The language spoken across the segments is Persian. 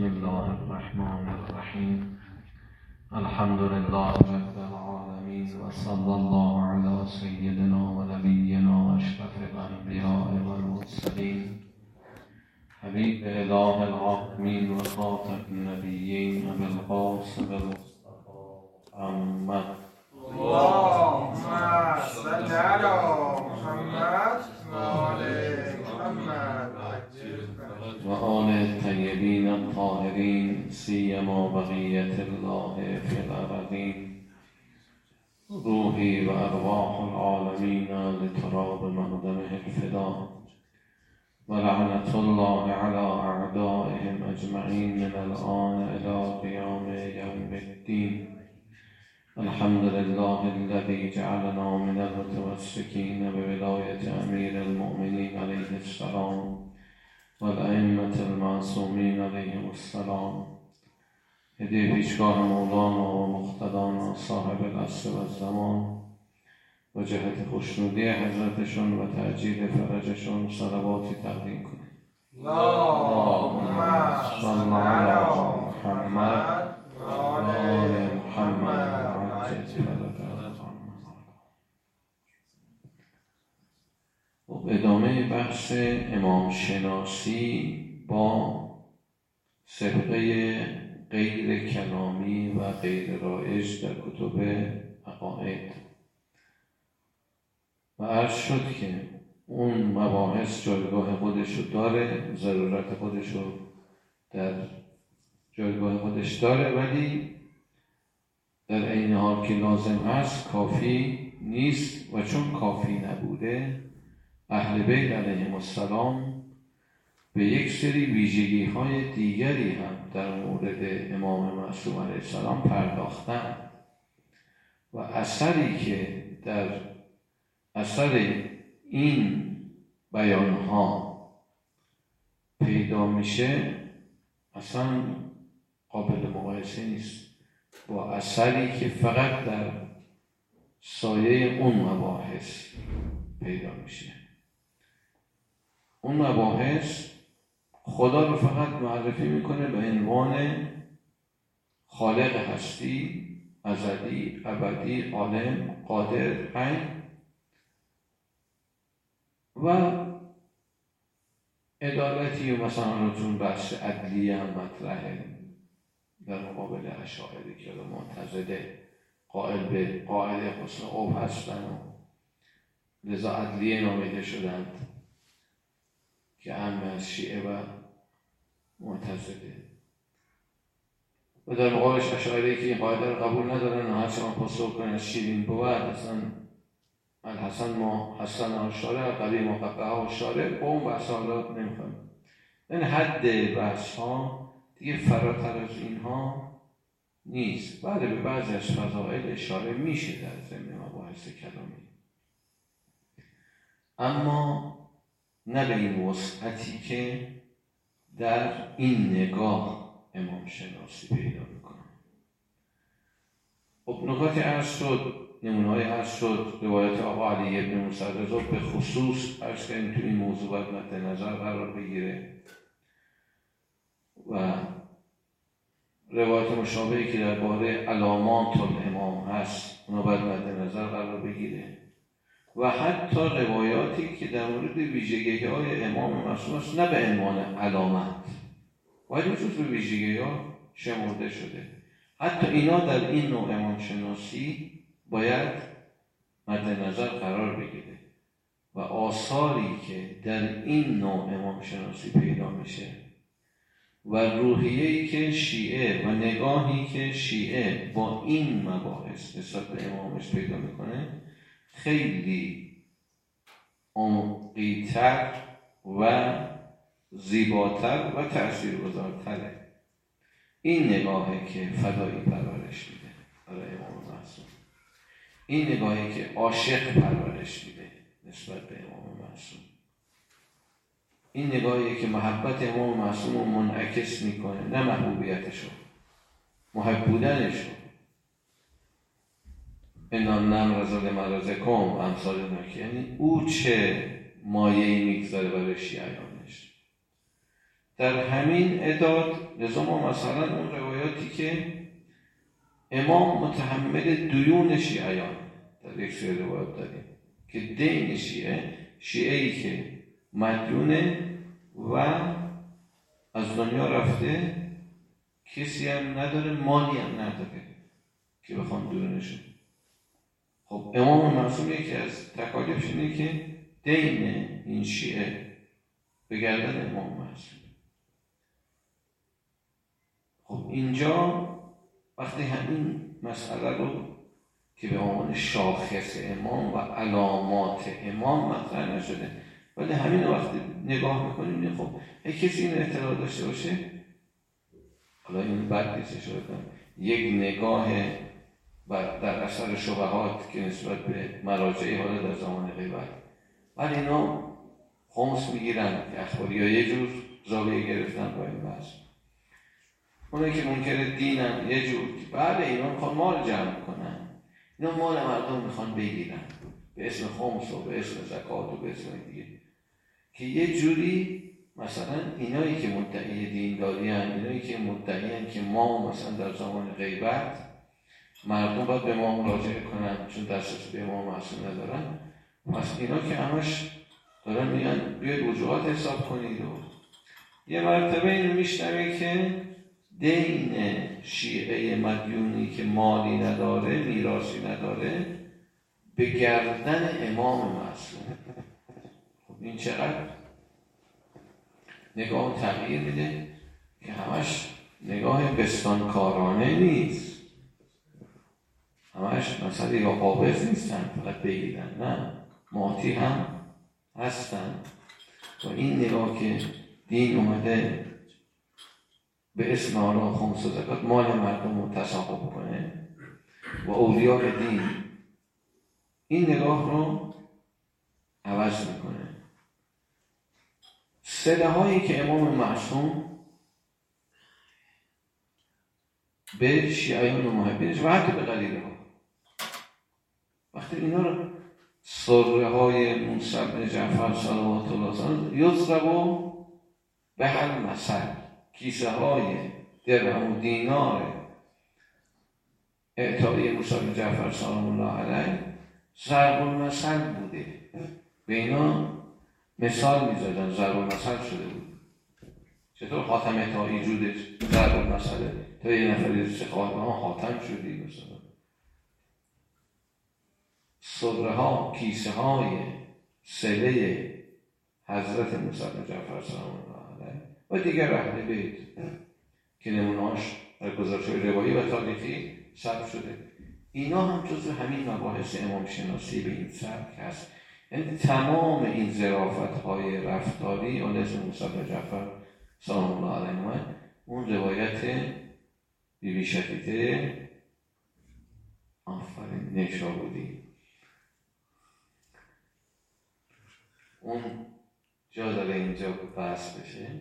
بسم الله الرحمن الرحیم الحمد لله رب العالمين وصلى الله على سيدنا ونبينا اشرف الأنبياء والمرسلين. حبيب إله العالمين وخاتم النبيين ابي القاسم المصطفى محمد. اللهم صل على محمد وآل محمد. وآل الطيبين الطاهرين سيما بقية الله في الأرضين روحي وأرواح العالمين لتراب مقدمه الفداء ولعنة الله على أعدائهم أجمعين من الآن إلى قيام يوم الدين الحمد لله الذي جعلنا من المتمسكين بولاية أمير المؤمنين عليه السلام. والأئمة المعصومين عليهم السلام. هدی پیشگاه مولانا و مقتدانا صاحب العصر و الزمان. و جهت خوشنودی حضرتشون و تعجیل فرجشون صلواتی تقدیم کنیم. اللهم صل على محمد. بحث امام شناسی با سبقه غیر کلامی و غیر رایج در کتب عقاید. و عرض شد که اون مباحث جایگاه خودش رو داره ضرورت خودش رو در جایگاه خودش داره ولی در عین حال که لازم هست کافی نیست و چون کافی نبوده اهل بیت علیهم السلام به یک سری ویژگی های دیگری هم در مورد امام معصوم علیه السلام پرداختن و اثری که در اثر این بیان ها پیدا میشه اصلا قابل مقایسه نیست با اثری که فقط در سایه اون مباحث پیدا میشه. اون مباحث خدا رو فقط معرفی می‌کنه به عنوان خالق هستی ازلی ابدی عالم قادر حی و عدالتی و مثلا چون بحث عدلی هم مطرحه در مقابل اشاعری که رو معتزله قائل به قائل حسن اوب هستن و لذا عدلیه نامیده شدند. که هم از شیعه و معتزله. و در مقابلش اشاعری که این قاعده رو قبول ندارن و هرچه من پاسخ کنن از شیرین بود اصلا الحسن ما حسن و شارع قوی محققه و شارع با اون بحث حالا نمی‌خوام این حد بحث ها دیگه فراتر از اینها نیست. بله به بعضی از فضائل اشاره میشه در ضمن مباحث کلامی. اما نه به این وسعتی که در این نگاه امام شناسی پیدا می‌کنه. خب نکات عرض شد نمونه های عرض شد روایت آقا علی ابن موسی رضا به خصوص عرض کردیم تو این موضوع باید مد نظر قرار بگیره. و روایت مشابهی که درباره علامات الامام هست اونا باید مد نظر قرار بگیره. و حتی روایاتی که در مورد ویژگی های امام معصوم است نه به عنوان علامت. باید بجز به ویژگی ها شمرده شده. حتی اینا در این نوع امام شناسی باید مد نظر قرار بگیره. و آثاری که در این نوع امام شناسی پیدا میشه و روحیه‌ای که شیعه و نگاهی که شیعه با این مباحث نسبت به امامش پیدا می‌کنه خیلی عمقیتر و زیباتر و تاثیرگذارتره این نگاهی که فدایی پرورش میده برای امام معصوم این نگاهی که عاشق پرورش میده نسبت به امام معصوم این نگاهی که محبت امام معصوم رو منعکس می‌کنه نه محبوبیتشو محب بودنشو انان نم رزال مرازکم امثال نکی یعنی او چه مایهی می‌گذاره برای شیعیانش. در همین اداد لذا ما مثلا اون روایاتی که امام متحمل دیون شیعیان در یک سری روایات داریم که دین شیعه شیعه ای که مدیونه و از دنیا رفته کسی هم نداره مالی هم نداره که بخوان دورنشون خب امام معصوم یکی از تکالیفش اینه که دین این شیعه به گردن امام معصوم خب اینجا وقتی همین مسئله رو که به عنوان شاخص امام و علامات امام مطرح نشده ولی همین وقتی نگاه می‌کنیم خب کسی این اطلاع داشته باشه حالا این بد نیست یک نگاه در اثر شبهات که نسبت به مراجعی حالا در زمان غیبت. ولی اینا خمس می‌گیرن که اخباری یا یه جور زاویه گرفتن با این بحث. که منکر دینن یه جور بعد اینا می‌خوان مال جمع کنن. اینا مال مردم می‌خوان بگیرن. به اسم خمس و به اسم زکات و به اسم دیگه. که یه جوری مثلا اینایی که مدعی دینداری هن اینایی که مدعی که ما مثلا در زمان غیبت مردم باید به ما مراجعه کنن چون دسترسی به ما معصوم ندارن. پس اینا که همش دارن میگن بیاید وجوهات حساب کنید و یه مرتبه اینو میشنوه که دین شیعه مدیونی که مالی نداره میراسی نداره به گردن امام معصوم خب این چقدر؟ نگاه تغییر میده که همش نگاه بستانکارانه نیست. همش مسئله یا قابض نیستن فقط بگیرن. نه ماتی هم هستن. و این نگاه که دین اومده به اسم آلا خمس و زکات مال مردم رو تصاحب کنه و اولیاء دین این نگاه رو عوض می‌کنه. سله هایی که امام معصوم به شیعیان و محبینش و حتی به غلیله ها وقتی اینا رو. سره های بن جعفر صلوات الله یضرب به هر مثل. کیسه های درهم و دینار اعتاری موسی جعفر سلام الله علیه ضرب المثل بوده. به اینا مثال می‌زدن ضرب المثل شده بود. چطور خاتم تا ایجودش ضرب المثله تا یه نفری ها خاتم شدی مثلا. صدره ها کیسه های سله حضرت موسی جعفر سلام الله علیه و دیگر اهل بیت که نمونهاش در گزارش روایی و تاریخی ثبت شده. اینا هم جزو همین مباحث امام شناسی به این سبک هست. یعنی تمام این زرافت های رفتاری اون اسم موسی جعفر سلام الله علیه اون روایت بیبی شدیده آفرین نشابودی. اون جا داره اینجا بحث بشه.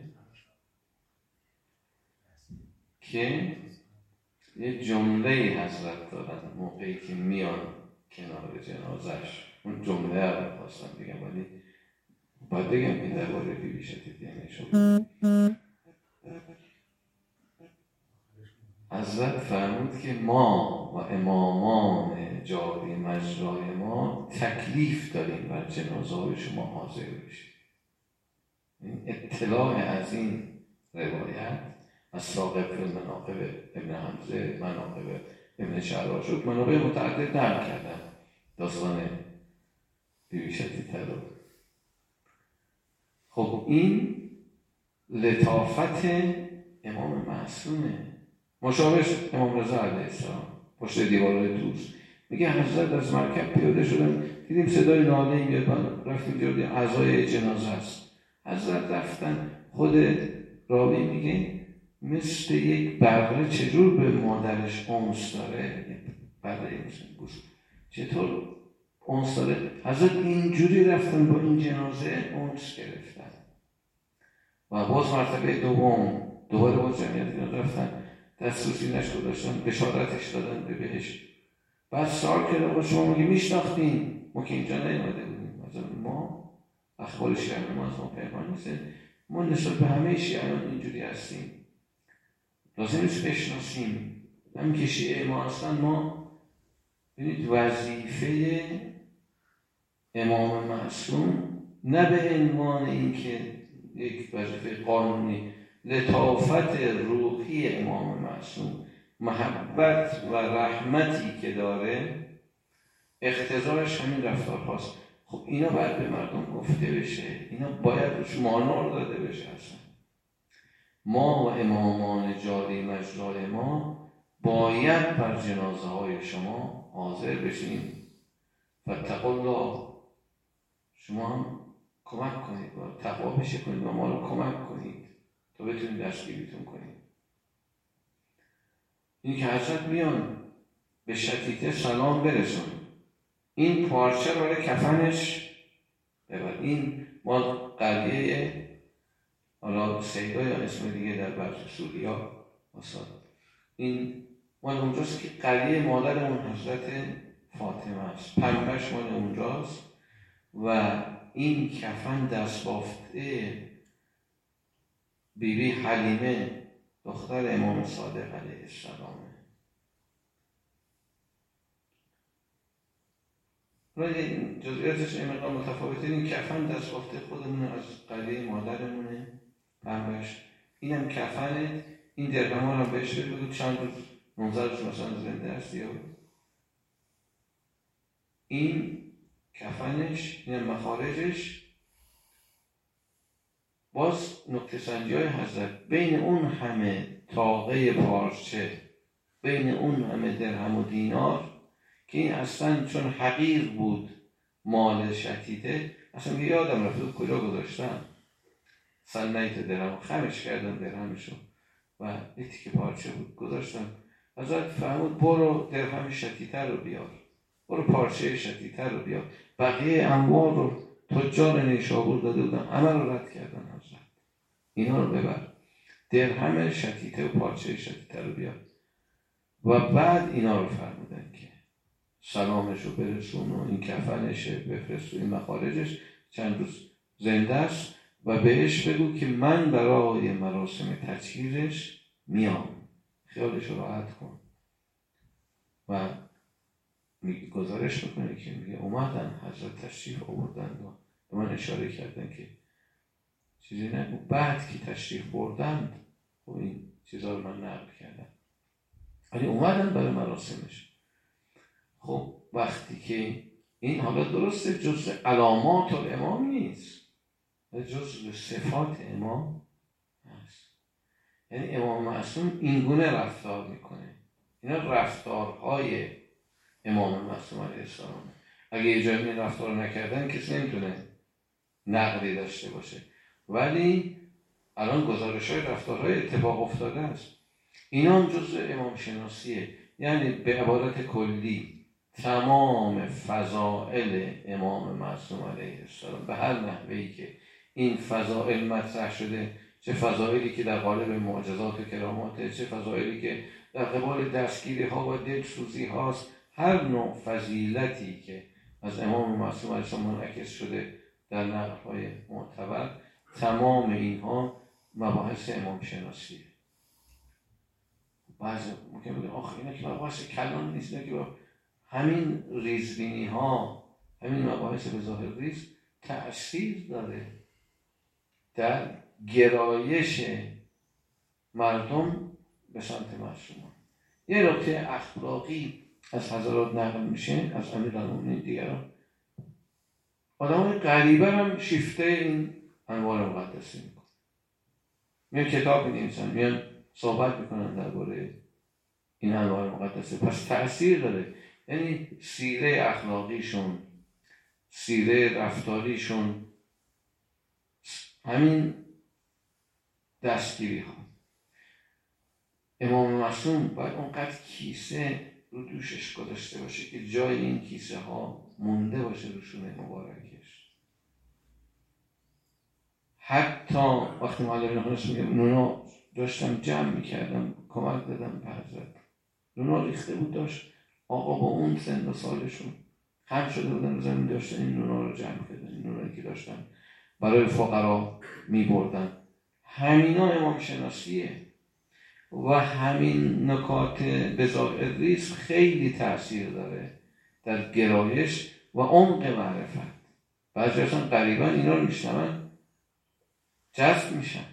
که یه جمله حضرت دارن موقعی که میان کنار جنازش اون جمله رو خواستم بگم ولی باید بگم که درباره بیبی شدید یعنی شد. حضرت فرمود که ما و امامان جاری مجرای ما تکلیف داریم بر جنازه شما حاضر بشید. این اطلاع از این روایت از ساقب مناقب ابن حمزه مناقب ابن شعرها شد مناقب متعدد نرم کردن. داستان بیویشتی تلو خب این لطافت امام معصومه. مشابه امام رضا علیه السلام. پشت دیوار دوست. میگه حضرت از مرکب پیاده شدن دیدیم صدای ناله میاد رفتیم جلوی اعضای جنازه است حضرت رفتن. خود راوی میگه مثل یک بره چجور به مادرش اونس داره؟ بره گوش. چطور اونس داره؟ حضرت اینجوری رفتن با این جنازه اونس گرفتن. و باز مرتبه دوم. دوباره باز جمعیت رفتن. دست نشد داشتن. بشارتش دادن به بهش. بعد سال کرده با شما میگه میشناختین؟ ما که اینجا نیومده بودیم. مثلا ما اخبار شهر ما از ما پیمان نیست ما نسبت به همه شیعیان اینجوری هستیم. لازم نیست بشناسیم. همین که شیعه ما هستن ما ببینید وظیفه امام معصوم نه به عنوان اینکه یک وظیفه قانونی لطافت روحی امام معصوم. محبت و رحمتی که داره اختزارش همین رفتار هاست. خب اینا باید به مردم گفته بشه. اینا باید روش مانور داده بشه اصلا. ما و امامان جاری مجرای ما باید بر جنازه های شما حاضر بشیم. و الله. شما هم کمک کنید. و تقوا بشه کنید و ما رو کمک کنید. تا بتونید دستگیریتون کنید. این که حضرت میان به شتیته سلام برسون این پارچه رو کفنش ببر. این ما قریه حالا سیدا یا اسم دیگه در برج سوریا اصلا این مال اونجاست که قریه مادرمون حضرت فاطمه است. پنبش مال اونجاست. و این کفن دست بافته بیبی حلیمه دختر امام صادق علیه السلامه. ولی جزئیاتش این مقدار متفاوته. این کفن دست بافته خودمون از قریه مادرمونه. پنبش اینم کفنه. این درهم ها رو بهش بگو چند روز منظرش مثلا زنده است یا این کفنش این مخارجش. باز نکته سنجی های حضرت بین اون همه تاقه پارچه بین اون همه درهم و دینار که این اصلا چون حقیر بود مال شتیده اصلا یادم رفته کجا گذاشتم. سنیت درهم خمش کردم درهمشو و یه که پارچه بود گذاشتم. حضرت فرمود برو درهم شتیتر رو بیار برو پارچه شتیتر رو بیار. بقیه اموال رو تجار نیشابور داده بودم همه رو رد حضرت اینا رو ببر. درهم شتیته و پارچه شتیته رو بیار. و بعد اینا رو فرمودن که سلامش رو برسون و این کفنشه بفرست و این مخارجش. چند روز زنده است و بهش بگو که من برای مراسم تجهیزش میام. خیالش رو راحت کن. و گزارش می‌کنه که میگه اومدن حضرت تشریف آوردن و من اشاره کردن که چیزی نگو. بعد که تشریف بردند و خب این چیزا رو من نقل کردم. ولی اومدن برای مراسمش. خب وقتی که این حالا درسته جز علامات امام نیست. جز صفات امام هست. یعنی امام معصوم اینگونه رفتار می‌کنه. اینا رفتارهای امام معصوم علیه السلام. اگه یه جایی رفتار نکردن کسی نمی‌تونه نقلی داشته باشه. ولی الان گزارش های رفتارهای اتفاق افتاده است. اینا هم جز امام شناسیه یعنی به عبارت کلی تمام فضائل امام معصوم علیه السلام. به هر نحوهی که این فضائل مطرح شده چه فضائلی که در قالب معجزات و کراماته چه فضائلی که در قبال دستگیری ها و دلسوزی هاست هر نوع فضیلتی که از امام معصوم علیه السلام منعکس شده در نقل های معتبر تمام اینها مباحث امام شناسیه بعضی ممکن بگه آخه اینا که مباحث کلان نیست که با همین ریزبینی ها همین مباحث به ظاهر ریز تأثیر داره در گرایش مردم به سمت معصومان. یه نکته اخلاقی از حضرات نقل میشه از امیرالمومنین دیگران. آدم غریبه هم شیفته این انوار مقدسی میکن میان کتاب می‌نویسن میان صحبت می‌کنن درباره این انوار مقدسه پس تاثیر داره. یعنی سیره اخلاقیشون سیره رفتاریشون همین دستگیری ها امام معصوم باید اونقدر کیسه رو دوشش گذاشته باشه که جای این کیسه ها مونده باشه روشون مبارکش حتی وقتی معلم نخونست میگه نونا داشتم جمع می‌کردم کمک دادم به حضرت. نونا ریخته بود داشت آقا با اون سن و سالشون خم شده بودن زمین داشتن این نونا رو جمع کردن این نونایی که داشتن برای فقرا می بردن همینا امام شناسیه و همین نکات بزاق ریز خیلی تاثیر داره در گرایش و عمق معرفت. بعضی اصلا قریبا اینا رو میشنون جذب میشن.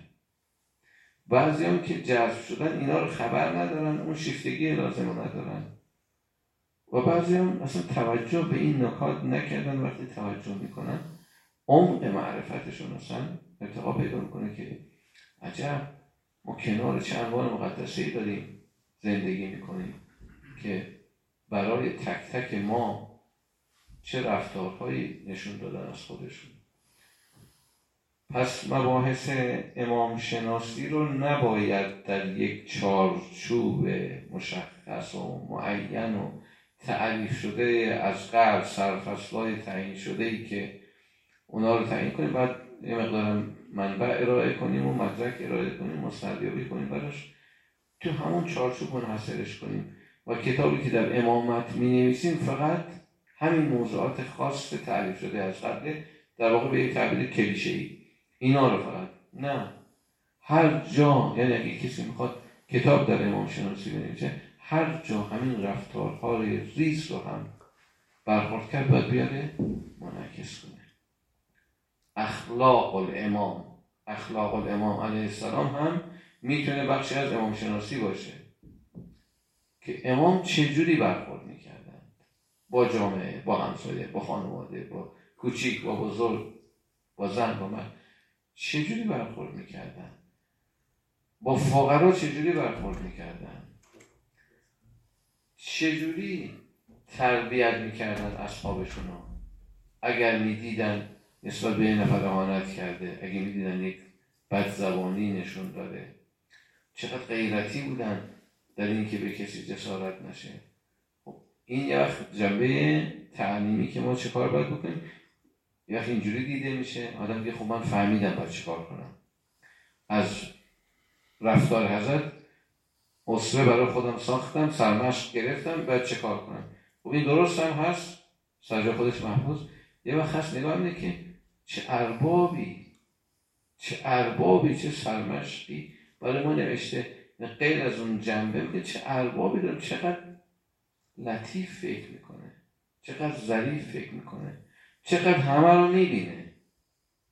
بعضی هم که جذب شدن اینا رو خبر ندارن اون شیفتگی لازم ندارن. و بعضی هم اصلا توجه به این نکات نکردن وقتی توجه می‌کنن عمق معرفتشون اصلا ارتقا پیدا می‌کنه که عجب ما کنار چه انوان مقدسه داریم زندگی می‌کنیم که برای تک تک ما چه رفتارهایی نشون دادن از خودشون. پس مباحث امام شناسی رو نباید در یک چارچوب مشخص و معین و تعریف شده از قبل سرفصلهای تعیین شده ای که اونا رو تعیین کنیم. بعد یه مقدار منبع ارائه کنیم و مدرک ارائه کنیم مستردیابی کنیم براش. تو همون چارچوب منحصرش کنیم. و کتابی که در امامت می نویسیم فقط همین موضوعات خاص تعریف شده از قبل در واقع به یک تعبیر کلیشه ای اینا رو فقط. نه. هر جا یعنی اگه کسی می‌خواد کتاب در امام شناسی بنویسه هر جا همین رفتارها ریز رو هم برخورد کرد باید بیاره منعکس کنه. اخلاق الامام. اخلاق الامام علیه السلام هم می‌تونه بخشی از امام شناسی باشه. که امام چجوری برخورد می‌کردن؟ با جامعه با همسایه با خانواده با کوچیک با بزرگ با زن با من چجوری برخورد می‌کردن؟ با فقرا چجوری برخورد می‌کردن؟ چجوری تربیت می‌کردن اصحابشون اگر می‌دیدن نسبت به نفر اهانت کرده اگه می‌دیدن یک بد زبانی نشون داده. چقدر غیرتی بودن در اینکه به کسی جسارت نشه. خب این یه وقت جنبه تعلیمی که ما چه کار باید بکنیم؟ وقت اینجوری دیده میشه آدم دیگه خب من فهمیدم باید چه کار کنم. از رفتار حضرت اصره برای خودم ساختم سرمشق گرفتم باید چه کار کنم؟ خب این درست هم هست سرجا خودش محفوظ. یه وقت هست نگاه میده که چه اربابی چه اربابی چه سرمشقی برای ما نوشته. غیر از اون جنبه میگه چه اربابی داره چقدر لطیف فکر می‌کنه چقدر ظریف فکر می‌کنه. چقدر همه رو می‌بینه.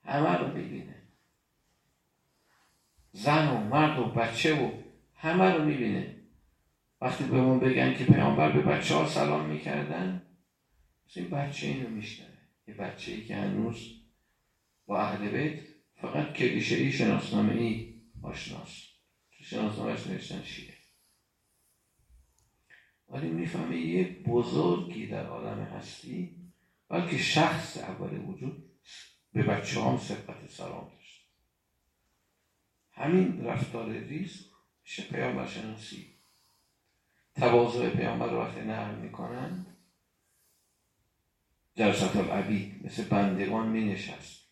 همه رو می‌بینه. زن و مرد و بچه و همه رو می‌بینه. وقتی به ما بگن که پیامبر به بچه ها سلام می‌کردن این بچه اینو میشنه یه بچه ای که هنوز با اهل بیت فقط کلیشه ای شناسنامه ای آشناست. تو شناسنامهش نوشتن شیعه. ولی می‌فهمه یه بزرگی در عالم هستی. بلکه شخص اول وجود به بچه هم سلام داشت. همین رفتار ریز میشه پیامبر شناسی. تواضع پیامبر رو وقتی نقل می‌کنند جلسات العبید مثل بندگان می نشست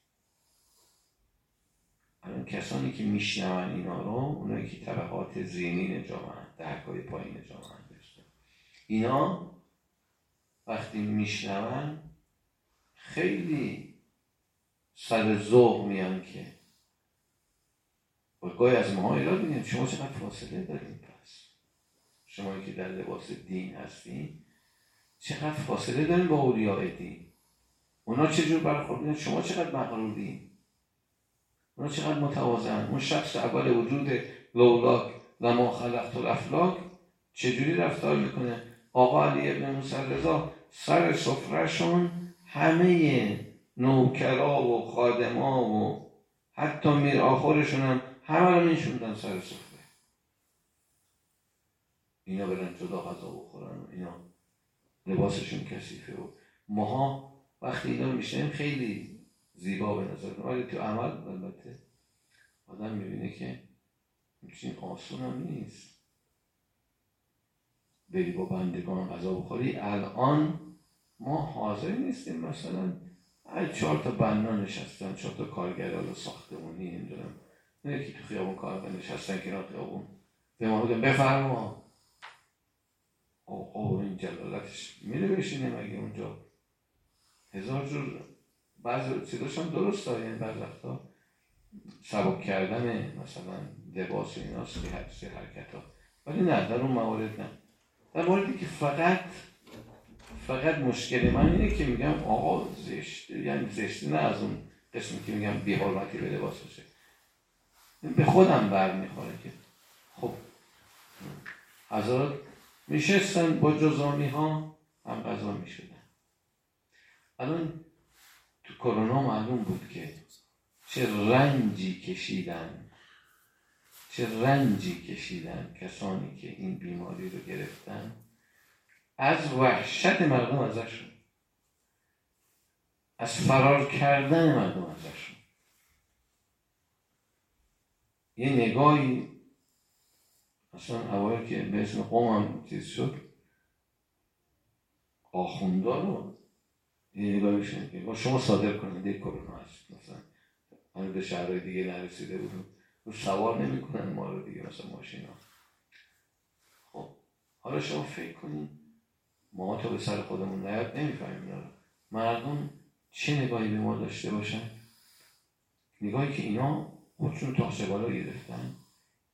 الان کسانی که میشنون اینا رو اونایی که طبقات زینین جامعه درکای پایین جامعه داشته اینا وقتی میشنون خیلی سر ذوق میان که و گاهی از ماها ایراد میگن شما چقدر فاصله داریم پس؟ شما که در لباس دین هستین چقدر فاصله داریم با اولیاء دین؟ اونا چجور برخورد شما چقدر مغرورین؟ اونا چقدر متوازن؟ اون شخص اول وجود لولاک لما خلقت الافلاک چجوری رفتار می‌کنه؟ آقا علی ابن موسی رضا سر سفرهشون همه نوکرا و خادما و حتی میر آخرشون هم همه رو میشوندن سر سفره اینا برن جدا غذا بخورن و اینا لباسشون کثیفه و ماها وقتی اینا میشنیم خیلی زیبا به نظر ولی تو عمل البته آدم می‌بینه که این آسون هم نیست. بری با بندگان غذا بخوری الان ما حاضر نیستیم مثلا هر چهار تا بنا نشستن چهار تا کارگر ساختمونی نمی‌دونم. نه که تو خیابون کار نشستن کنار خیابون. به ما بگن بفرما. آقا این جلالتش میره بشینه مگه اونجا؟ هزار جور بعض چیزاش هم درست یعنی بعض وقتا سبک کردن مثلا لباس ایناست سه حرکت ها ولی نه در اون موارد نه. در موردی که فقط فقط مشکل من اینه که میگم آقا زشت یعنی زشت نه از اون قسمی که میگم بیحرمتی به لباس باشه به خودم برمیخوره که. خب. حضرات میشستن با جزامی ها هم غذا می‌شدن. الان تو کرونا معلوم بود که چه رنجی کشیدن. چه رنجی کشیدن کسانی که این بیماری رو گرفتن. از وحشت مردم ازشون. از فرار کردن مردم ازشون. یه نگاهی اصلا اوایل که به اسم قوم چیز شد آخوندا رو یه نگاهی که شما صادر کنید یک کرونا هست. مثلا همین به شهرهای دیگه نرسیده بودیم رو سوار نمی‌کنن ما رو دیگه مثلا ماشینا. خب حالا شما فکر کنید ما تا به سر خودمون نیاد نمی‌فهمیم مردم چه نگاهی به ما داشته باشن؟ نگاهی که اینا خودشون تا بالا گرفتن.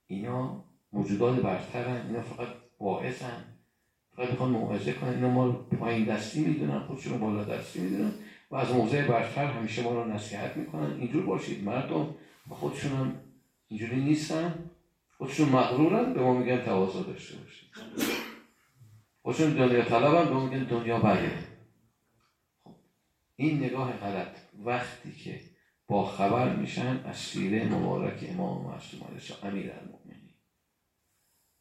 اینا موجودات برترن اینا فقط واعظن فقط می‌خوان موعظه کنن. اینا ما پایین دستی می‌دونن خودشون بالا دستی می‌دونن و از موضع برتر همیشه ما رو نصیحت می‌کنن. اینجور باشید. مردم و خودشون هم اینجوری نیستن. خودشون مغرورن به ما میگن تواضع داشته باشید. خودشون دنیا طلبن به میگن دنیا بله. خب این نگاه غلط. وقتی که با خبر میشن از سیره مبارک امام معصوم علیه امیر المؤمنین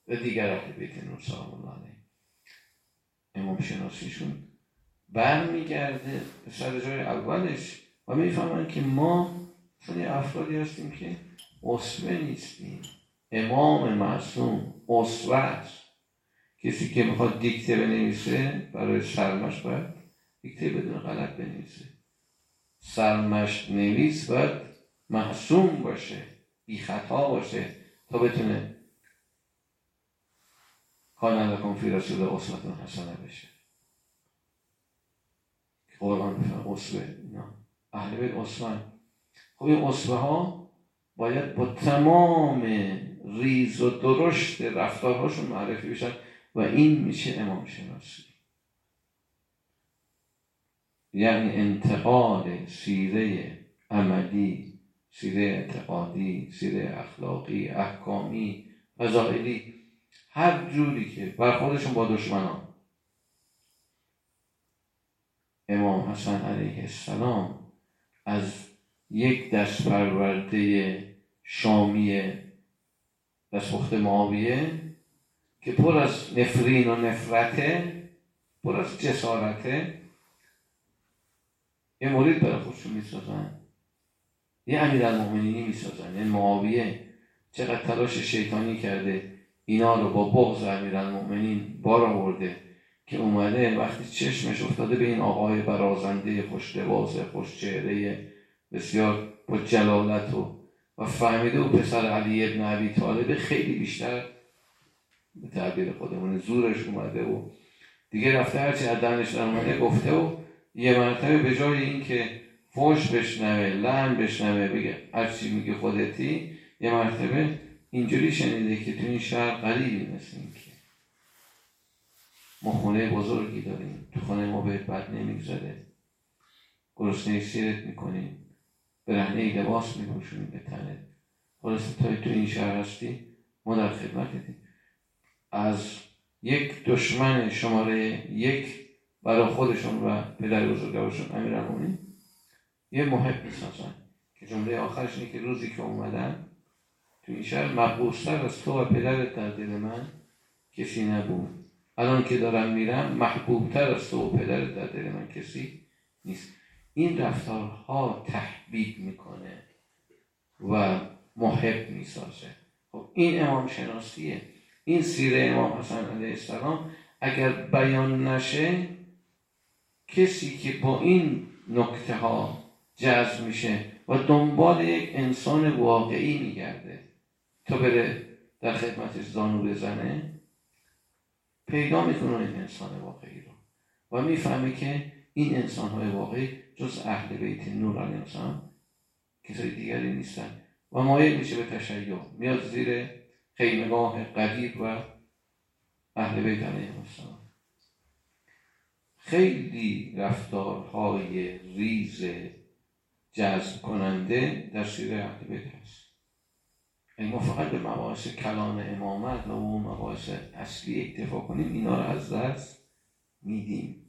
و دیگر اهل بیت نور سلام الله علیه. امام شناسیشون برمیگرده به سر جای اولش و می‌فهمن که ما چون افرادی هستیم که اصوه نیستیم. امام معصوم اصوه است. کسی که می‌خواد دیکته بنویسه برای سرمش باید دیکته بدون غلط بنویسه. سرمشق نویس باید محسوم باشه بی خطا باشه تا بتونه کانال لکن فی رسول اصلتون حسنه بشه. قرآن بفرم اصوه نه اهل بیت اصوه خب این اصوه ها باید با تمام ریز و درشت رفتارهاشون معرفی بشن. و این میشه امام شناسی. یعنی انتقال سیره عملی سیره اعتقادی سیره اخلاقی احکامی فضائلی هر جوری که برخوردشون با دشمنان. امام حسن علیه السلام از یک دست پرورده شامی دستپخت معاویه که پر از نفرین و نفرته پر از جسارته. یه مورد برای خودشون می‌سازن. یه امیر المؤمنینی می‌سازن. یه معاویه چقدر تلاش شیطانی کرده اینا رو با بغض امیر المؤمنین بار آورده که اومده وقتی چشمش افتاده به این آقای برازنده خوش لباس خوش چهره بسیار با جلالت و و فهمیده و پسر علی ابن عبی طالب خیلی بیشتر به تعبیر خودمون. زورش اومده و دیگه رفته هرچی از دنش اومده گفته و یه مرتبه به جای اینکه فوش بشنوه لعن بشنوه بگه هرچی میگه خودتی یه مرتبه اینجوری شنیده که تو این شهر قریبی مثل این که ما خونه بزرگی داریم. تو خونه ما بهت بد نمیگذره. گرسنه سیرت می‌کنیم. برهنه لباس میپوشونیم به تنت. خلاصه تا تو این شهر هستی ما در خدمتتیم از یک دشمن شماره یک برای خودشون و پدر بزرگوارشون امیر یه محب می‌سازن که جمله آخرش اینه که روزی که اومدن تو این شهر محبوستر از تو و پدرت در دل من کسی نبود. الان که دارم میرم محبوبتر از تو و پدرت در دل من کسی نیست. این رفتارها تحبیب می‌کنه و محب می‌سازه. خب این امام شناسیه این سیره امام حسن علیه السلام اگر بیان نشه کسی که با این نکته ها جذب میشه و دنبال یک انسان واقعی میگرده تا بره در خدمتش زانو بزنه پیدا می‌کنه این انسان واقعی رو. و می‌فهمه که این انسان های واقعی جز اهل بیت نور علیه السلام کسای دیگری نیستن. و مایل میشه به تشیع. میاد زیر خیمگاه قریب و اهل بیت علیه السلام. خیلی رفتارهای ریز جذب کننده در سیر اهل بیت هست. یعنی ما فقط به مباحث کلام امامت و اون مباحث اصلی اکتفا کنیم اینا رو از دست میدیم.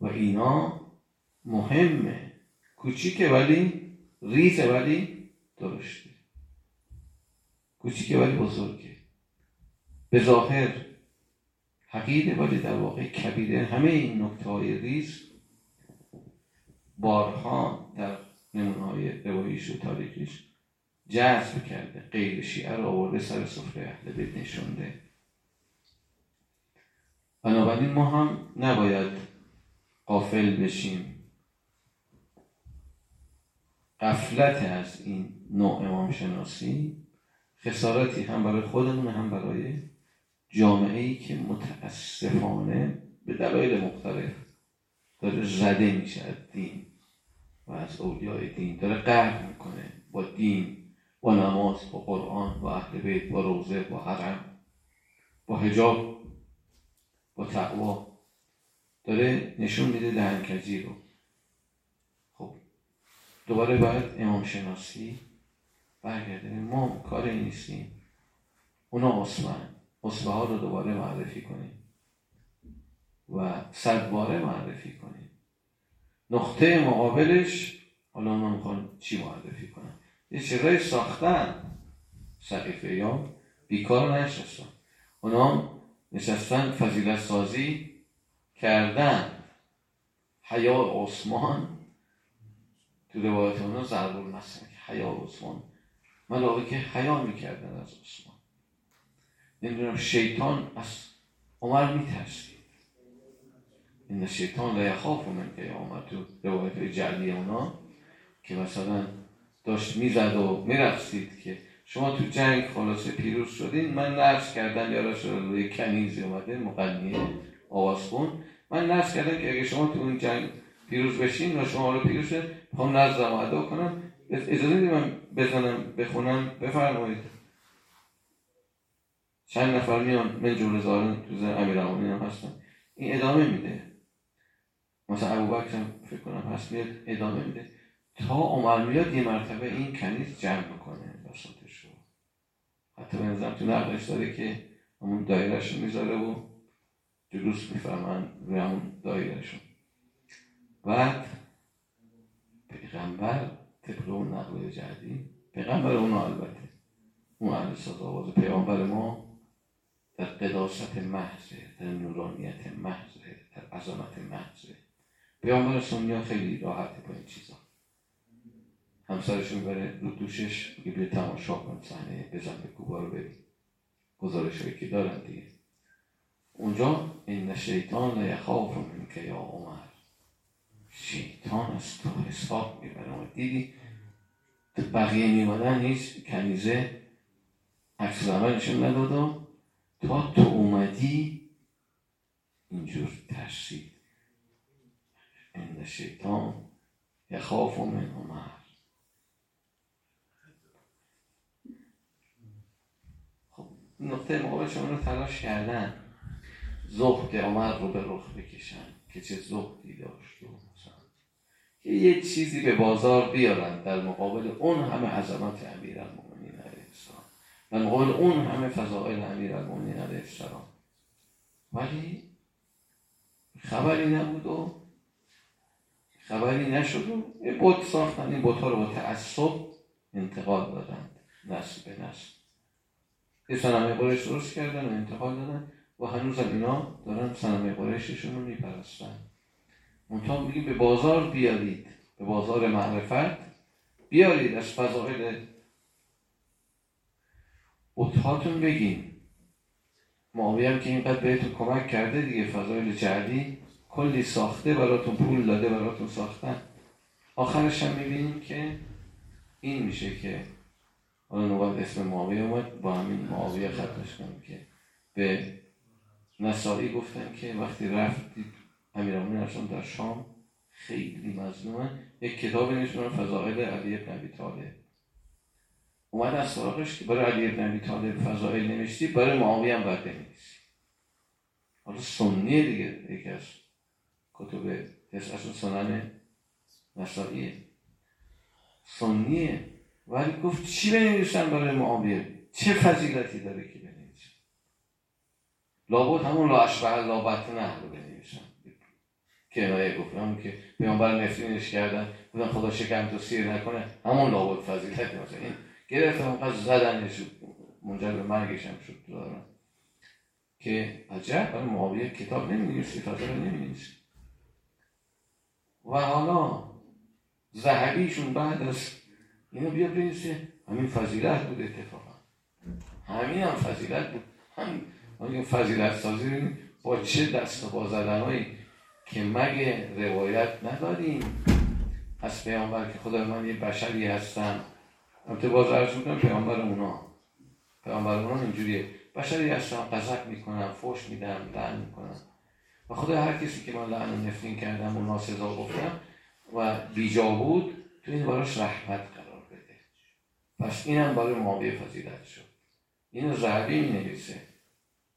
و اینا مهمه. کوچیکه ولی ریزه ولی درشته. کوچیکه ولی بزرگه. به ظاهر حقیده ولی در واقع کبیره. همه این نکته های ریز بارها در نمونه های رواییش و تاریخیش جذب کرده. غیر شیعه رو آورده سر سفره اهل بیت نشونده. بنابراین ما هم نباید قافل بشیم. قفلت از این نوع امام شناسی خسارتی هم برای خودمون هم برای جامعه ای که متاسفانه به دلایل مختلف داره زده میشه از دین و از اولیای دین. داره قهر می‌کنه با دین با نماز با قرآن با اهل بیت با روزه با حرم با حجاب با تقوا. داره نشون میده دهنکجی رو. خب دوباره باید امام شناسی برگرده ما کار نیستیم. اونا اصفن اصفه ها رو دوباره معرفی کنیم. و صد باره معرفی کنیم. نقطه مقابلش حالا اونا می‌خوان چی معرفی کنن یه چیزایی ساختن. صحیفه یا بیکار نشستن. اونا نشستن فضیلت سازی کردن. حیا عثمان تو روایت اونا ضرب المثل. حیا عثمان. که حیا می‌کردن از عثمان. نمی‌دونم شیطان از عمر میترسید. این شیطان لا یخاف من که آمد تو روایت جعلی اونا که مثلا داشت می‌زد و میرقصید که شما تو جنگ خلاصه پیروز شدین. من نرس کردم یا شده روی کنیزی اومده مقنیه آواز خون. من نرس کردم که اگه شما تو اون جنگ پیروز بشین و شما رو پیروز شد نزدم ادا کنم. اجازه میدی من بزنم بخونم؟ بفرمایید. چند نفر میان؟ من جور زارن تو زن امیر هم هستن این ادامه میده. مثلا ابو هم فکر کنم هست. میاد ادامه میده. تا عمر میاد یه مرتبه این کنیز جمع بکنه بساتش رو. حتی به نظرم تو نقلش داره که همون دایرش رو می‌ذاره و جلوس می‌فهمن روی همون دایرشون بعد پیغمبر اون نقل جدی پیغمبر اون البته. اون اهل ساز آواز پیغمبر ما در قداست محضه در نورانیت محضه در عظمت محضه. پیغمبر سنیا خیلی راحته با این چیزا. همسرشون بره رو دوشش میگه بیا تماشا کن صحنه بزن به کوبا رو ببین. گزارش که دارن دیگه. اونجا این شیطان لیخاف من که یا عمر. شیطان از تو حساب می‌بره دیدی بقیه میمادن هیچ کنیزه عکس عملشون ندادم تا تو اومدی اینجور ترسید. این شیطان یخاف من عمر نقطه مقابل شما رو تلاش کردن. زهد عمر رو به رخ بکشن. که چه زهدی داشت و که یه چیزی به بازار بیارن در مقابل اون همه عظمت امیر المومنین علیه السلام. در مقابل اون همه فضائل امیر المومنین علیه السلام. ولی خبری نبود و خبری نشد و یه بوت ساختن این بوت ها رو با تعصب انتقال دادن نسل به نسل یه سنمه قرش درست کردن و انتقال دادن. و هنوز اینا دارن سنمه قرششون رو میپرستن. منتها میگیم به بازار بیارید به بازار معرفت بیارید از فضائل اتهاتون بگین. معاویه که اینقدر بهتون کمک کرده دیگه فضایل جعلی کلی ساخته براتون پول داده براتون ساختن. آخرش هم می‌بینیم که این میشه که حالا نوبت اسم معاویه اومد با همین معاویه ختمش کنیم که به نصاری گفتن که وقتی رفتید امیرامون هستم در شام خیلی مظلومه. یک کتاب نشونن فضائل علی ابن ابی طالب. اومد از سراغش که برای علی ابن ابی طالب فضائل نوشتی برای معاویه هم باید بنویسی حالا سنیه دیگه یکی از کتب تسعشون سنن نسائیه سنیه. ولی گفت چی بنویسن برای معاویه؟ چه فضیلتی داره که لابد همون لا اشبه لا رو بنویسن کنایه گفت همون که پیامبر نفرینش کردن. بودن خدا شکم تو سیر نکنه. همون لابد فضیلت مثلا. این گرفت اونقدر زدنش منجر به مرگش هم شد دارم. که عجب برای معاویه کتاب نمی‌نویسی فضل نمی‌نویسی و حالا زهبیشون بعد از اینو بیا بنویسه. همین فضیلت بود اتفاقا. همین هم فضیلت بود. همین فضیلت سازی با چه دست با زدنهایی که مگه روایت نداریم؟ از پیامبر که خدا من یه بشری هستم البته باز عرض می‌کنم پیامبر اونا. پیامبر اونا اینجوریه. بشری هستم قذب می‌کنم فوش میدم لعن می‌کنم و خدا هر کسی که من لعن و نفرین کردم و ناسزا گفتم و بیجا بود تو این براش رحمت قرار بده. پس اینم برای معاویه فضیلت شد. اینو زهبی می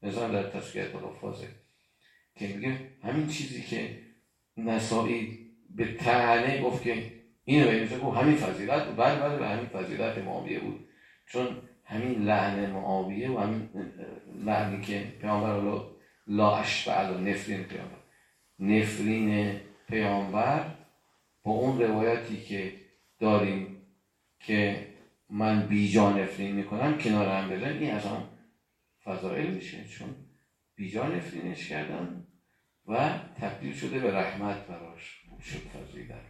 نظام در تسکیت الافاظه که میگه همین چیزی که نسایی به تعنه گفت که اینو بنویسه گفت همین فضیلت بله بله به همین فضیلت معاویه بود. چون همین لعن معاویه و همین لعنی که پیامبر لا اشبع نفرین پیامبر. نفرین پیامبر با اون روایتی که داریم که من بیجا نفرین می‌کنم کنار هم بزن این از فضائل میشه چون بیجا نفرینش کردن و تبدیل شده به رحمت براش شد فضیلت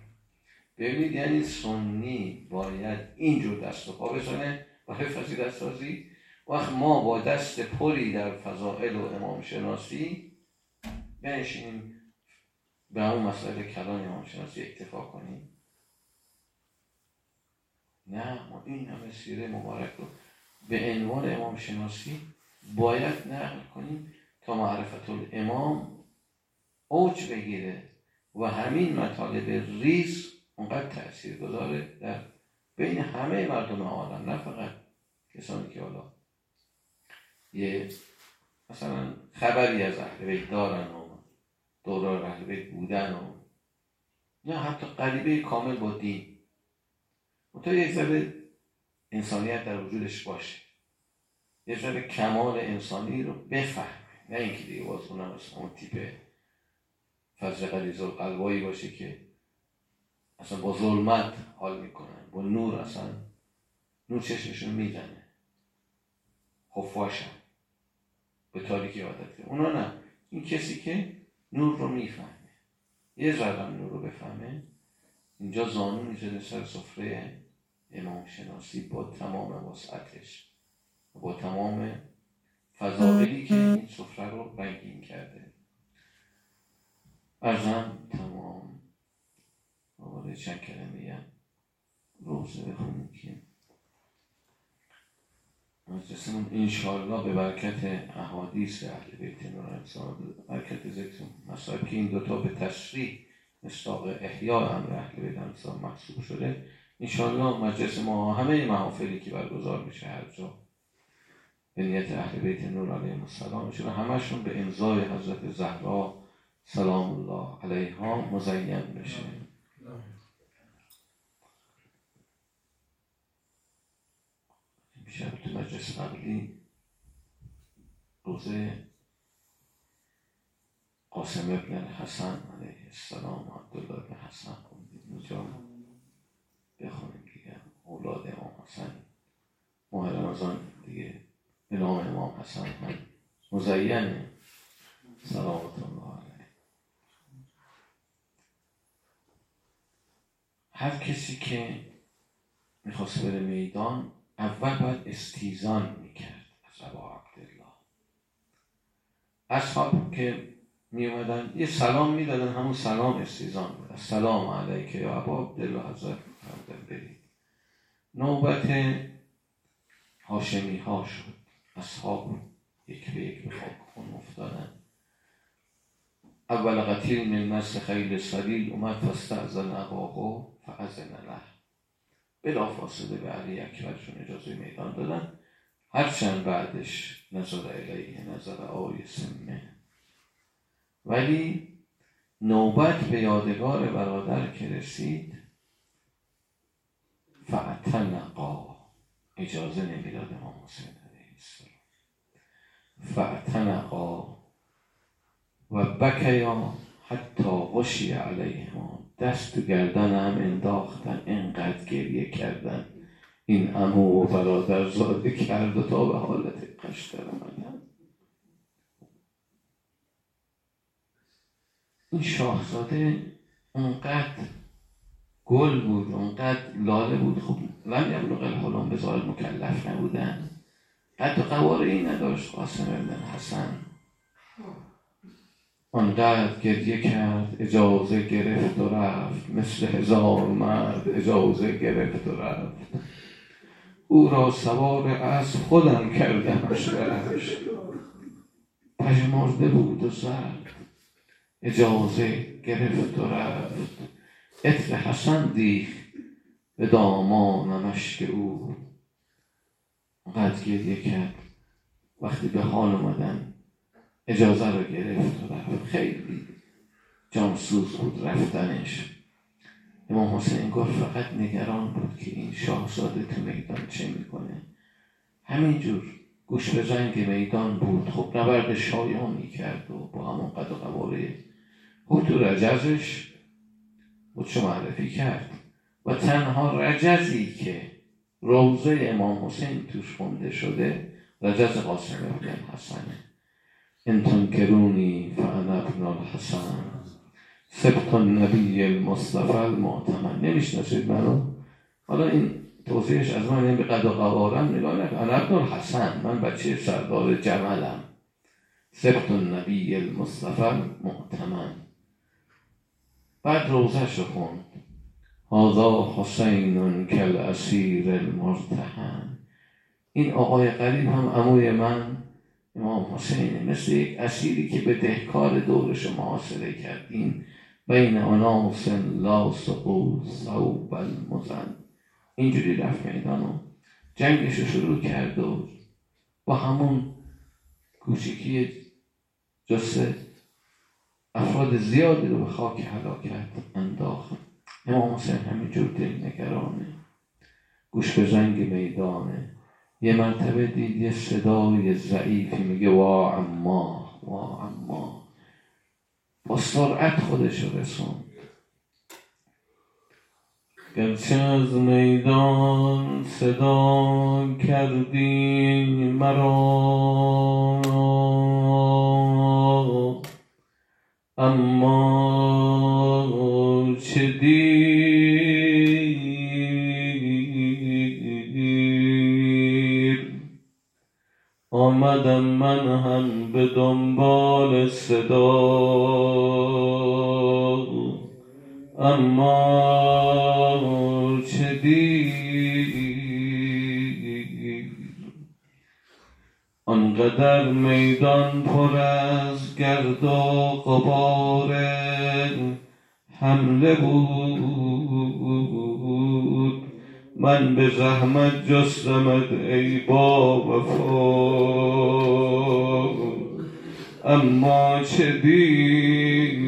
ببینید یعنی سنی باید اینجور دست و پا بزنه برای فضیلت سازی وقت ما با دست پری در فضائل و امام شناسی بنشینیم به همون مسئله کلان امام شناسی اکتفا کنیم. نه ما این همه سیره مبارک رو به عنوان امام شناسی باید نقل کنیم تا معرفت الامام اوج بگیره و همین مطالب ریز اونقدر تأثیر گذاره در بین همه مردم عالم نه فقط کسانی که حالا یه مثلا خبری از اهل بیت دارن و دورار اهل بیت بودن و یا حتی قریبه کامل با دین. تا یه ذره انسانیت در وجودش باشه. یه کمال انسانی رو بفهمه نه اینکه دیگه باز اونم اون تیپ فضل قلیز قلبایی باشه که اصلا با ظلمت حال می‌کنن با نور اصلا نور چشمشون می‌زنه. خفاشن. به تاریکی عادت اونا نه. این کسی که نور رو می‌فهمه. یه ذره نور رو بفهمه. اینجا زانو می‌زنه سر سفره امام شناسی با تمام وسعتش. با تمام فضائلی که این سفره رو رنگین کرده. ارزم تمام آقای چند کلمه هم روزه بخونیم که مجلسمون انشاءالله به برکت احادیث اهل بیت نور برکت ذکر مصائب که این دوتا به تشریح مستاق احیاء امر اهل بیت انسان محسوب شده. انشاءالله مجلس ما همه محافلی که برگزار میشه هر جا به نیت اهل بیت نور السلام و همشون به امضای حضرت زهرا سلام الله علیها مزین بشه شب تو مجلس قبلی روزه قاسم ابن حسن علیه السلام عبدالله ابن حسن خوندیم اونجا بخونیم دیگه. اولاد امام حسن. ماه رمضان دیگه. نام امام حسن مزینه سلامت الله علیه. هر کسی که می‌خواست بره میدان اول باید استیزان می‌کرد از ابا عبدالله. اصحاب که می اومدن یه سلام می‌دادن همون سلام استیزان بود. سلام علیکه یا ابا عبدالله حضرت فرمودن برید نوبت هاشمی ها شد. اصحاب یک به یک به خاک افتادن. اول قتیل من نسل خیل سلیل اومد فستعزن اباقو فعزن له. بلا فاصله به علی اکبرشون اجازه میدان دادن. هرچند بعدش نظر علیه نظر آی سمه. ولی نوبت به یادگار برادر که رسید فعتنقا اجازه نمی‌داد امام حسین. فعتنقا و بکیا حتی غشی علیهما دست و گردن هم انداختن اینقدر گریه کردن. این امو و برادر زاده کرد و تا به حالت قشتر آمدن. این شاهزاده اونقدر گل بود اونقدر لاله بود. خب لم یبلغ الحلم به زال مکلف نبودن. و قواره نداشت قاسم ابن حسن آنقدر گریه کرد اجازه گرفت و رفت. مثل هزار مرد اجازه گرفت و رفت. او را سوار از خودم کردمش رشت پژمرده بود و زرد اجازه گرفت و رفت. عطر حسن دیخ به دامان مشک او. قد گریه کرد وقتی به حال اومدن اجازه رو گرفت و رفت. خیلی جانسوز بود رفتنش. امام حسین گفت فقط نگران بود که این شاهزاده تو میدان چه می‌کنه. همینجور گوش به زنگ میدان بود. خب نبرد شایانی کرد و با همون قد و قواره تو رجزش خودشو معرفی کرد. و تنها رجزی که روزه امام حسین توش خونده شده رجز قاسم ابن حسنه ان تنکرونی فانا ابن الحسن. سبت النبی المصطفى المعتمد نمی‌شناسید منو؟ حالا این توضیحش از من به قد و قوارم نگاه نکن. ابن الحسن. من بچه سردار جملم. سبت النبی المصطفى المعتمد بعد روزش رو خوند. هذا حسین کل اسیر المرتهن این آقای قریب هم اموی من امام حسین مثل یک اسیری که به دهکار دورش محاصره کردیم بین اناس لا سقو صوب المزن. اینجوری رفت میدان و جنگش رو شروع کرد و با همون کوچکی جسه افراد زیادی رو به خاک حلاکت انداخت. امام حسین همینجور دل نگرانه. گوش به زنگ میدانه. یه مرتبه دید یه صدای ضعیفی میگه وا اما وا اما با سرعت خودش رسوند. گرچه از میدان صدا کردی مرا. اما چه دیر آمدم من هم به دنبال صدا. اما چه آنقدر میدان پر از گرد و غبار حمله بود. من به زحمت جستمت ای با وفا. اما چه دیر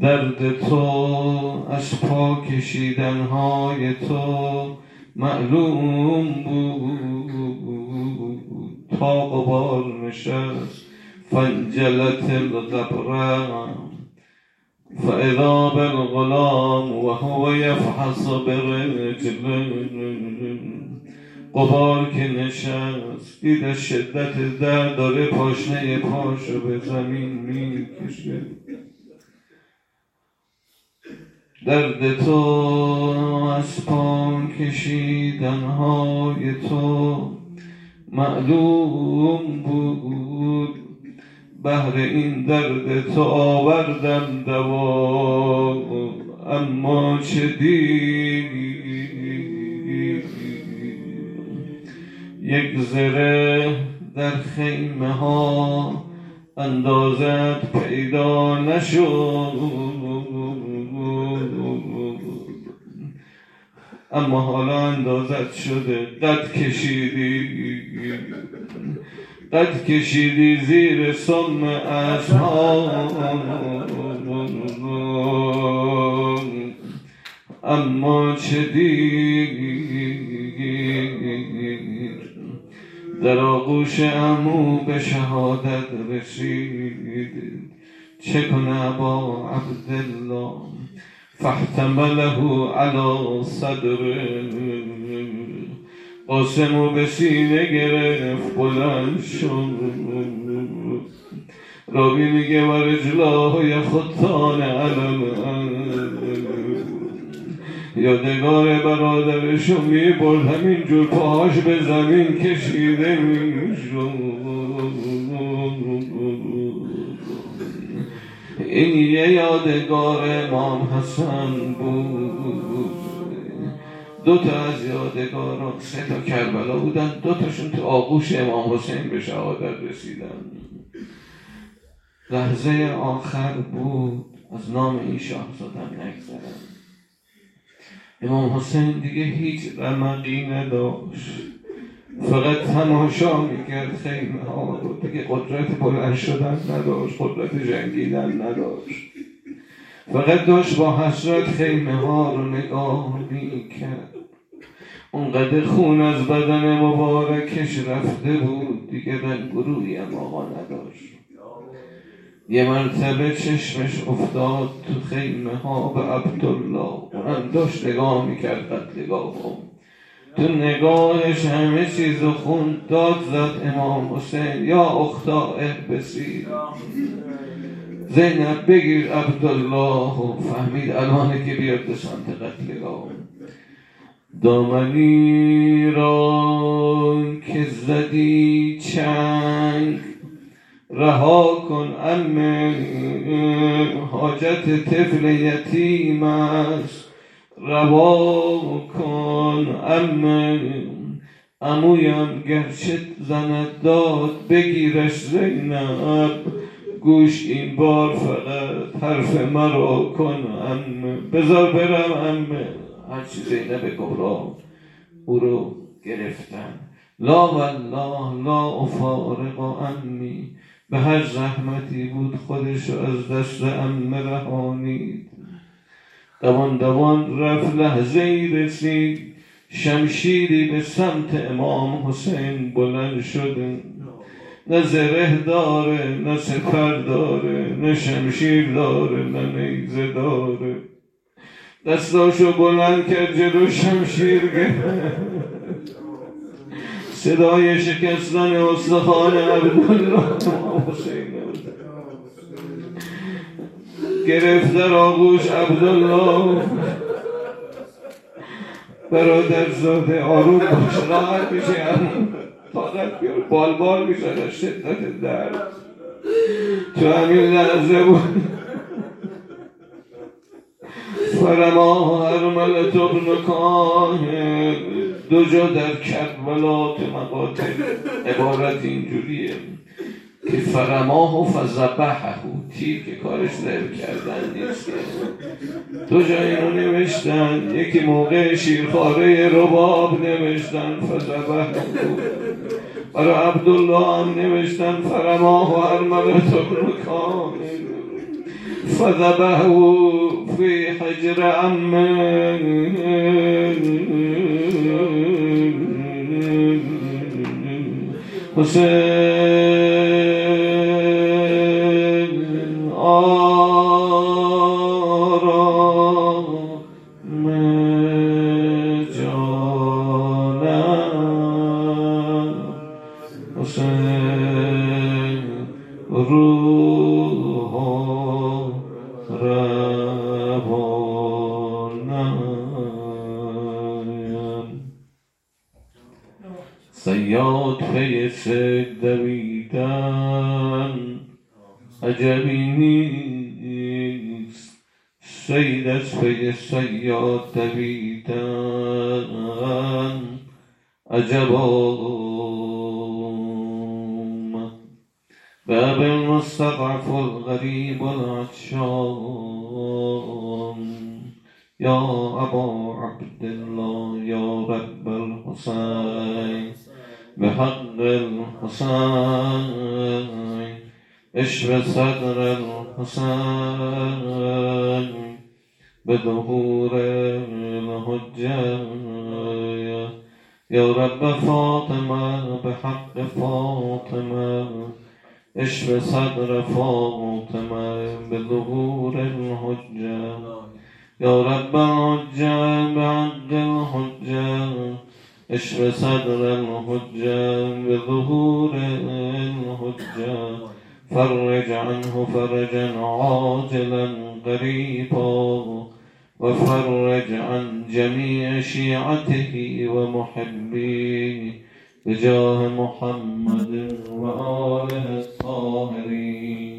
درد تو از پا کشیدن های تو معلوم بود. تا غبار نشست فانجلت الغبرم فاذا بالغلام وهو يفحص برجل قبار که نشست دید شدت درد داره پاشنه پاشو به زمین می‌کشه درد تو از پا کشیدن های تو معلوم بود بهر این درد تو آوردم دوا اما چه دیر یک زره در خیمه ها اندازت پیدا نشد. اما حالا اندازت شده قد کشیدی. قد کشیدی زیر سم اصحاب اما چه دیر؟ در آغوش امو به شهادت رسید. چه کنه با عبدالله؟ فاحتمله علی صدر قاسم و به سینه گرفت بلند شد. راوی میگه و رجلاه خطان علم. یادگار برادرشو می‌برد همینجور پاهاش به زمین کشیده می‌شد. این یه یادگار امام حسن بود. دو تا از یادگاران سه تا کربلا بودن. دو تاشون تو آغوش امام حسین به شهادت رسیدن. لحظه آخر بود. از نام این شاهزادن نگذرن امام حسین دیگه هیچ رمقی نداشت. فقط تماشا می‌کرد خیمه ها رو. دیگه قدرت بلند شدن نداشت قدرت جنگیدن نداشت. فقط داشت با حسرت خیمه ها رو نگاه می‌کرد. اونقدر خون از بدن مبارکش رفته بود دیگه گروهی هم آقا نداشت. یه مرتبه چشمش افتاد تو خیمه ها به عبدالله. اونم داشت نگاه می‌کرد قتلگاه تو نگاهش همه چیز خون داد زد امام حسین. یا اختا بسیر زینب بگیر عبدالله. و فهمید الانه که بیاد به سمت قتلگاه دامنی را که زدی چنگ. رها کن ام حاجت طفل یتیم است. روا کن ام امویم گرچه زند داد بگیرش زینب. گوش این بار فقط حرف مرا کن ام بذار برم ام هرچی زینب کبرا او رو گرفتن. لا والله لا افارق امی به هر زحمتی بود خودش از دست ام رهانید دوان دوان رفت لحظه ای رسید. شمشیری به سمت امام حسین بلند شده. نه زره داره نه سفر داره نه شمشیر داره نه نیزه داره. دستاشو بلند کرد جلو شمشیر گرفت. صدای شکستن استخوان عبدالله گرفت در آغوش عبدالله. برادر زاده آروم باش راحت میشه. طاقت بیار بال بال میشه شدت درد. تو همین لحظه بود. فرما هرملت ابن کاهن دو جا در کربلا تو مقاطع عبارت اینجوریه که فرماه و فضبحه تیر که کارش لب کردن نیست. دو جا اینو نوشتن. یکی موقع شیرخاره رباب نوشتن. فضبحه برای عبدالله هم نوشتن. فرماه و ارملت ابن کامل فذبه في حجر عمه حسين. Sayyad-i Seyyid-i أجمعين سيد في السيات بيتان أجبهم. باب المستضعف الغريب العطشان يا أبا عبد الله يا رب الحسين. بحق الحسين اشف صدر الحسين بظهور الحجة يا رب فاطمة بحق فاطمة اشف صدر فاطمة بظهور الحجة يا رب الحجة بحق الحجة اشف صدر الحجة بظهور الحجة. فرج عنه فرجا عاجلا قريبا وفرج عن جميع شيعته ومحبيه بجاه محمد وآله الطاهرين.